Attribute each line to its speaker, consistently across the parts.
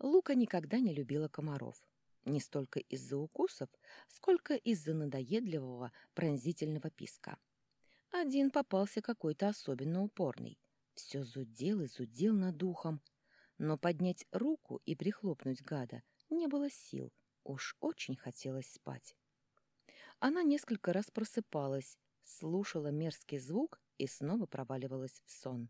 Speaker 1: Лука никогда не любила комаров. Не столько из-за укусов, сколько из-за надоедливого пронзительного писка. Один попался какой-то особенно упорный. Все зудел и зудел над духом. Но поднять руку и прихлопнуть гада не было сил. Уж очень хотелось спать. Она несколько раз просыпалась, слушала мерзкий звук и снова проваливалась в сон.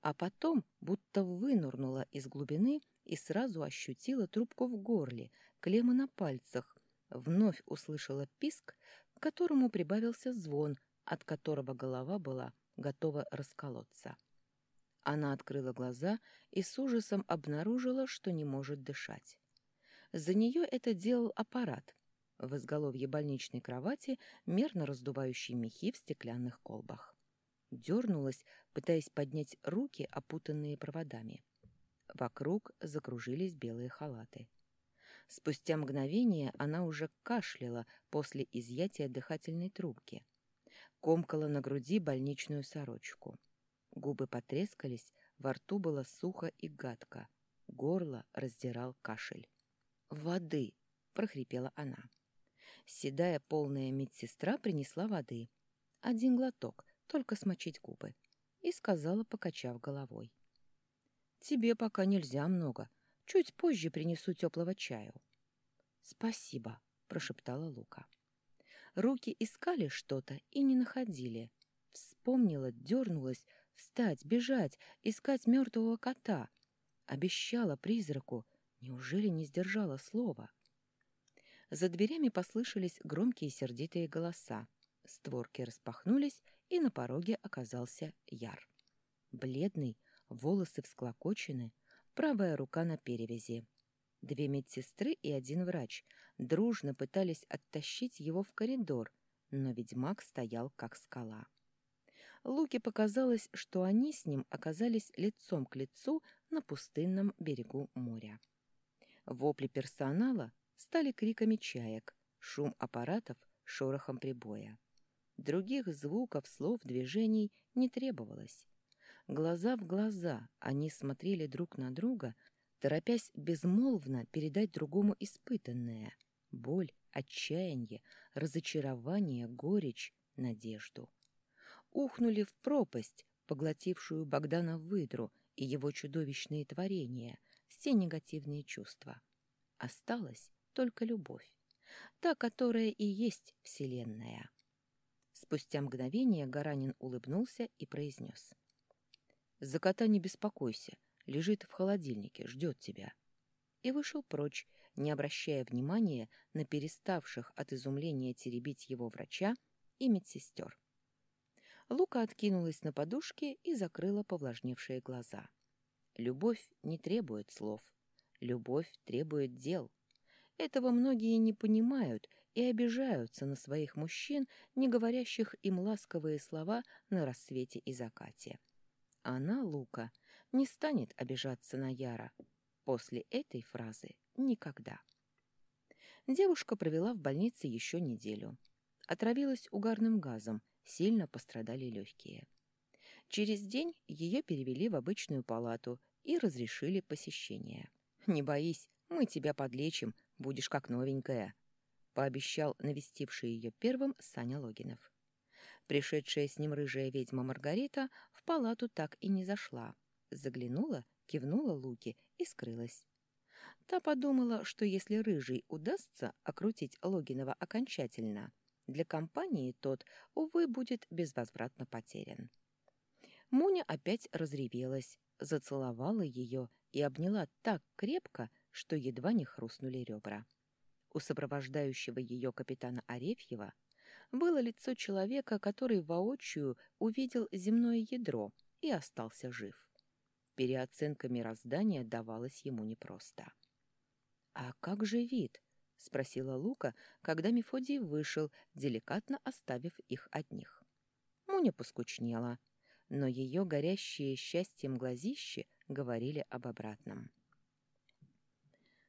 Speaker 1: А потом будто вынурнула из глубины и сразу ощутила трубку в горле, клеммы на пальцах, вновь услышала писк, к которому прибавился звон, от которого голова была готова расколоться. Она открыла глаза и с ужасом обнаружила, что не может дышать. За нее это делал аппарат, в изголовье больничной кровати, мерно раздувающий мехи в стеклянных колбах. Дернулась, пытаясь поднять руки, опутанные проводами. Вокруг закружились белые халаты. Спустя мгновение она уже кашляла после изъятия дыхательной трубки. Комкала на груди больничную сорочку. Губы потрескались, во рту было сухо и гадко. Горло раздирал кашель. «Воды!» — прохрипела она. Седая полная медсестра принесла воды. Один глоток, только смочить губы. И сказала, покачав головой. «Тебе пока нельзя много. Чуть позже принесу теплого чаю». «Спасибо», — прошептала Лука. Руки искали что-то и не находили. Вспомнила, дернулась, встать, бежать, искать мертвого кота. Обещала призраку. Неужели не сдержала слова? За дверями послышались громкие сердитые голоса. Створки распахнулись, и на пороге оказался Яр. Бледный, волосы всклокочены, правая рука на перевязи. Две медсестры и один врач дружно пытались оттащить его в коридор, но ведьмак стоял как скала. Луке показалось, что они с ним оказались лицом к лицу на пустынном берегу моря. Вопли персонала стали криками чаек, шум аппаратов, шорохом прибоя. Других звуков, слов, движений не требовалось. Глаза в глаза они смотрели друг на друга, торопясь безмолвно передать другому испытанное — боль, отчаяние, разочарование, горечь, надежду. Ухнули в пропасть, поглотившую Богдана выдру и его чудовищные творения, все негативные чувства. Осталось только любовь, та, которая и есть Вселенная. Спустя мгновение Гаранин улыбнулся и произнес. «За кота не беспокойся, лежит в холодильнике, ждет тебя». И вышел прочь, не обращая внимания на переставших от изумления теребить его врача и медсестер. Лука откинулась на подушке и закрыла повлажневшие глаза. Любовь не требует слов. Любовь требует дел. Этого многие не понимают и обижаются на своих мужчин, не говорящих им ласковые слова на рассвете и закате. Она, Лука, не станет обижаться на Яра. После этой фразы никогда. Девушка провела в больнице еще неделю. Отравилась угарным газом, сильно пострадали легкие. Через день ее перевели в обычную палату и разрешили посещение. «Не боись, мы тебя подлечим, будешь как новенькая», — пообещал навестивший ее первым Саня Логинов. Пришедшая с ним рыжая ведьма Маргарита в палату так и не зашла. Заглянула, кивнула Луки и скрылась. Та подумала, что если рыжий удастся окрутить Логинова окончательно, для компании тот, увы, будет безвозвратно потерян. Муня опять разревелась, зацеловала ее и обняла так крепко, что едва не хрустнули ребра. У сопровождающего ее капитана Арефьева было лицо человека, который воочию увидел земное ядро и остался жив. Переоценка мироздания давалась ему непросто. «А как же вид?» — спросила Лука, когда Мефодий вышел, деликатно оставив их одних. Муня поскучнела, но ее горящие счастьем глазищи говорили об обратном.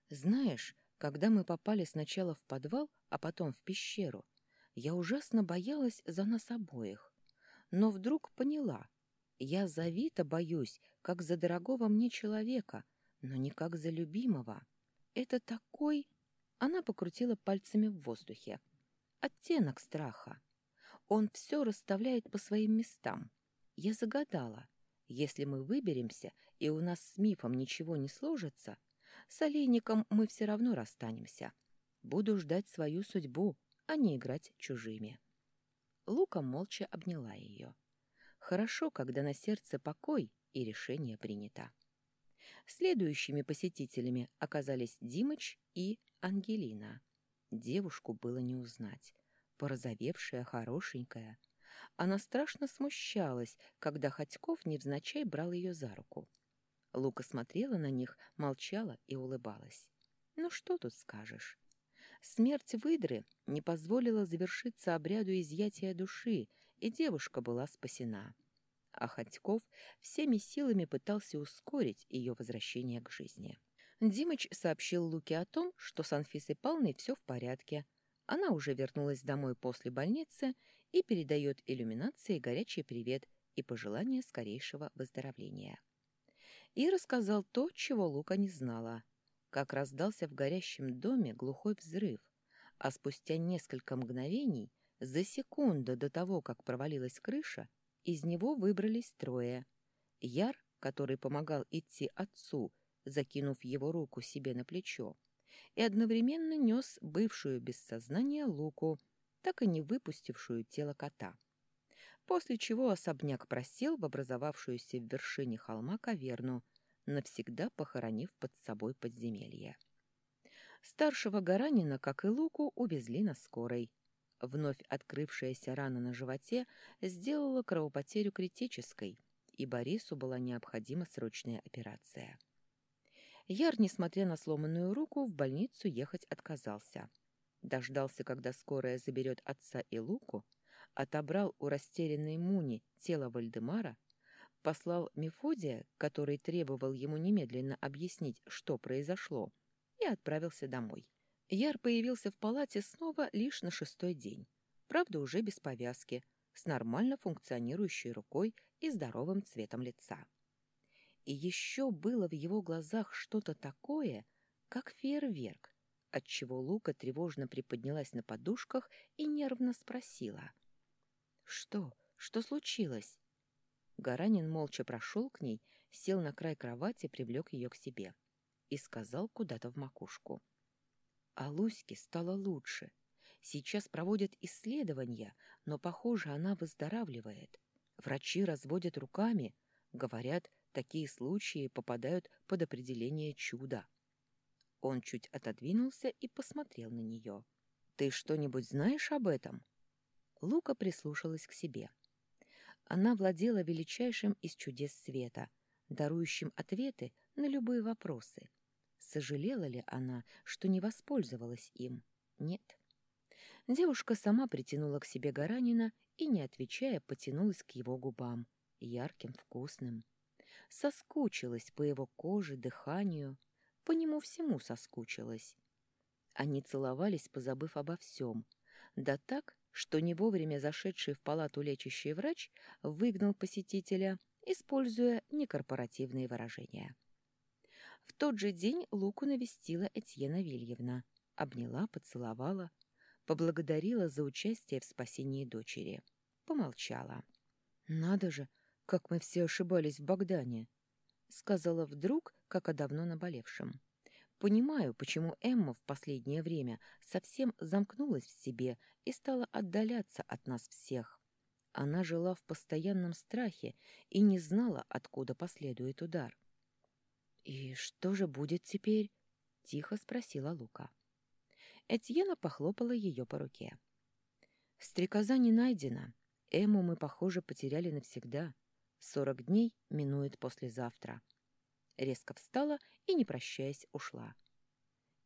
Speaker 1: «Знаешь, когда мы попали сначала в подвал, а потом в пещеру, я ужасно боялась за нас обоих. Но вдруг поняла. Я за Вита боюсь, как за дорогого мне человека, но не как за любимого. Это такой... Она покрутила пальцами в воздухе. Оттенок страха. Он все расставляет по своим местам. Я загадала. Если мы выберемся, и у нас с мифом ничего не сложится, с олейником мы все равно расстанемся. Буду ждать свою судьбу, а не играть чужими. Лука молча обняла ее. Хорошо, когда на сердце покой и решение принято. Следующими посетителями оказались Димыч и Ангелина. Девушку было не узнать. Порозовевшая, хорошенькая. Она страшно смущалась, когда Ходьков невзначай брал ее за руку. Лука смотрела на них, молчала и улыбалась. «Ну что тут скажешь?» Смерть выдры не позволила завершиться обряду изъятия души, и девушка была спасена а Ходьков всеми силами пытался ускорить ее возвращение к жизни. Димыч сообщил Луке о том, что с Анфисой Павловной все в порядке. Она уже вернулась домой после больницы и передает иллюминации горячий привет и пожелание скорейшего выздоровления. И рассказал то, чего Лука не знала. Как раздался в горящем доме глухой взрыв, а спустя несколько мгновений, за секунду до того, как провалилась крыша, из него выбрались трое. Яр, который помогал идти отцу, закинув его руку себе на плечо, и одновременно нес бывшую без сознания Луку, так и не выпустившую тело кота. После чего особняк просел в образовавшуюся в вершине холма каверну, навсегда похоронив под собой подземелье. Старшего Гаранина, как и Луку, увезли на скорой, Вновь открывшаяся рана на животе сделала кровопотерю критической, и Борису была необходима срочная операция. Яр, несмотря на сломанную руку, в больницу ехать отказался. Дождался, когда скорая заберет отца и Луку, отобрал у растерянной Муни тело Вальдемара, послал Мефодия, который требовал ему немедленно объяснить, что произошло, и отправился домой. Яр появился в палате снова лишь на шестой день. Правда, уже без повязки, с нормально функционирующей рукой и здоровым цветом лица. И еще было в его глазах что-то такое, как фейерверк, отчего Лука тревожно приподнялась на подушках и нервно спросила. «Что? Что случилось?» Гаранин молча прошел к ней, сел на край кровати, привлек ее к себе и сказал куда-то в макушку. — а Луське стало лучше. Сейчас проводят исследования, но, похоже, она выздоравливает. Врачи разводят руками. Говорят, такие случаи попадают под определение чуда. Он чуть отодвинулся и посмотрел на нее. «Ты что-нибудь знаешь об этом?» Лука прислушалась к себе. Она владела величайшим из чудес света, дарующим ответы на любые вопросы — Сожалела ли она, что не воспользовалась им? Нет. Девушка сама притянула к себе Гаранина и, не отвечая, потянулась к его губам, ярким, вкусным. Соскучилась по его коже, дыханию, по нему всему соскучилась. Они целовались, позабыв обо всем, да так, что не вовремя зашедший в палату лечащий врач выгнал посетителя, используя некорпоративные выражения. В тот же день Луку навестила Этьена Вильевна, обняла, поцеловала, поблагодарила за участие в спасении дочери. Помолчала. «Надо же, как мы все ошибались в Богдане!» Сказала вдруг, как о давно наболевшем. «Понимаю, почему Эмма в последнее время совсем замкнулась в себе и стала отдаляться от нас всех. Она жила в постоянном страхе и не знала, откуда последует удар. «И что же будет теперь?» — тихо спросила Лука. Этьена похлопала ее по руке. «Стрекоза не найдена. Эму мы, похоже, потеряли навсегда. Сорок дней минует послезавтра». Резко встала и, не прощаясь, ушла.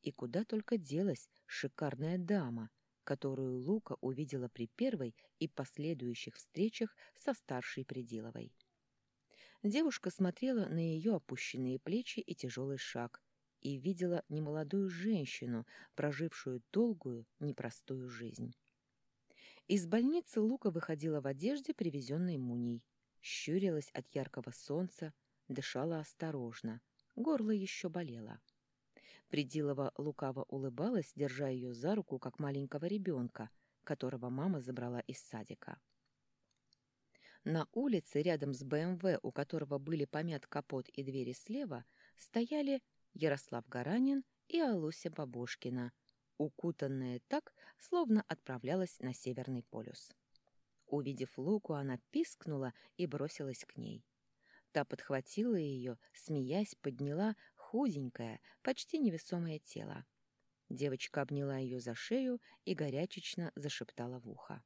Speaker 1: И куда только делась шикарная дама, которую Лука увидела при первой и последующих встречах со старшей Пределовой. Девушка смотрела на ее опущенные плечи и тяжелый шаг и видела немолодую женщину, прожившую долгую, непростую жизнь. Из больницы Лука выходила в одежде, привезенной Муней. Щурилась от яркого солнца, дышала осторожно, горло еще болело. Придилова лукаво улыбалась, держа ее за руку, как маленького ребенка, которого мама забрала из садика. На улице, рядом с БМВ, у которого были помят капот и двери слева, стояли Ярослав Гаранин и Алуся Бабушкина, укутанная так, словно отправлялась на Северный полюс. Увидев Луку, она пискнула и бросилась к ней. Та подхватила ее, смеясь, подняла худенькое, почти невесомое тело. Девочка обняла ее за шею и горячечно зашептала в ухо.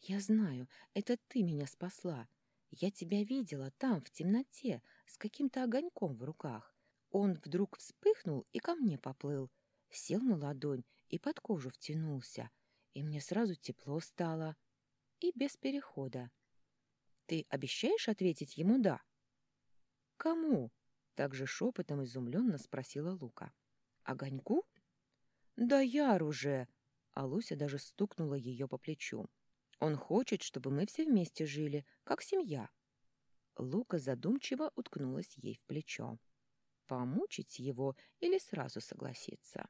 Speaker 1: «Я знаю, это ты меня спасла. Я тебя видела там, в темноте, с каким-то огоньком в руках. Он вдруг вспыхнул и ко мне поплыл, сел на ладонь и под кожу втянулся, и мне сразу тепло стало. И без перехода. Ты обещаешь ответить ему «да»?» «Кому?» — также шепотом изумленно спросила Лука. «Огоньку?» «Да яр уже!» А Луся даже стукнула ее по плечу. «Он хочет, чтобы мы все вместе жили, как семья». Лука задумчиво уткнулась ей в плечо. Помучить его или сразу согласиться?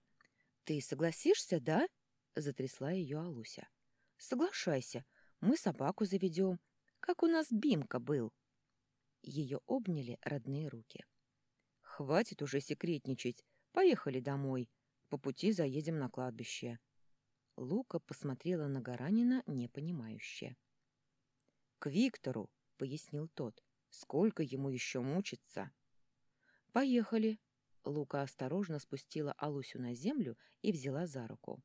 Speaker 1: «Ты согласишься, да?» — затрясла ее Алуся. «Соглашайся, мы собаку заведем, как у нас Бимка был». Ее обняли родные руки. «Хватит уже секретничать. Поехали домой. По пути заедем на кладбище». Лука посмотрела на Гаранина непонимающе. «К Виктору», — пояснил тот. «Сколько ему еще мучиться?» «Поехали». Лука осторожно спустила Алусю на землю и взяла за руку.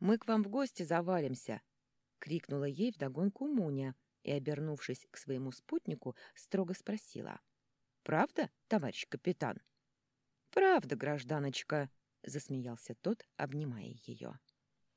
Speaker 1: «Мы к вам в гости завалимся!» — крикнула ей вдогонку Муня и, обернувшись к своему спутнику, строго спросила. «Правда, товарищ капитан?» «Правда, гражданочка», — засмеялся тот, обнимая ее.